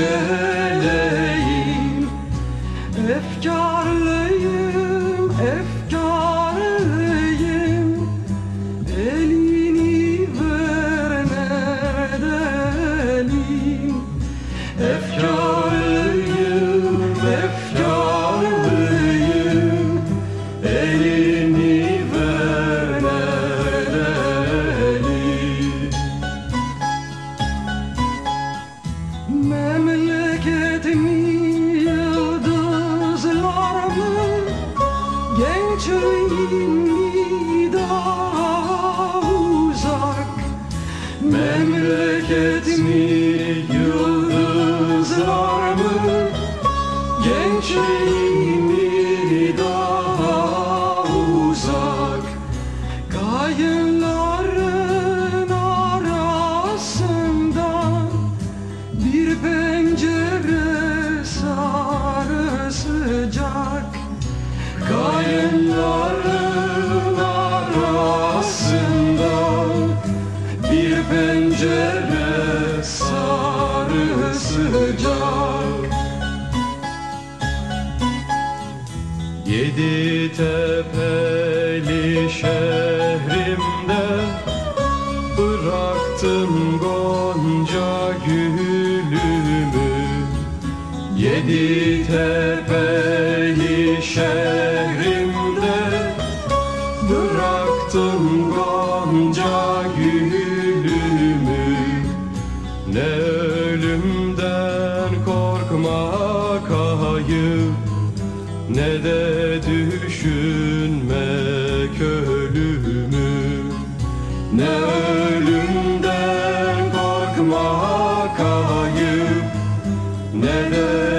good. Gençliğim daha uzak Memleketimin yıldızlar mı Gençliğim daha uzak Kayınların arasından bir pencere sarı sıcak Kayınların arasından bir pencere sarı sıcak. Yedi tepeli şehrimde Bıraktım gonca gülümü. Yedi tepeli şehrimde Bıraktım gonca gülümü Ne ölümden korkmak ayıp ne de düşünmek ölümü Ne ölümden korkmak ayıp Ne de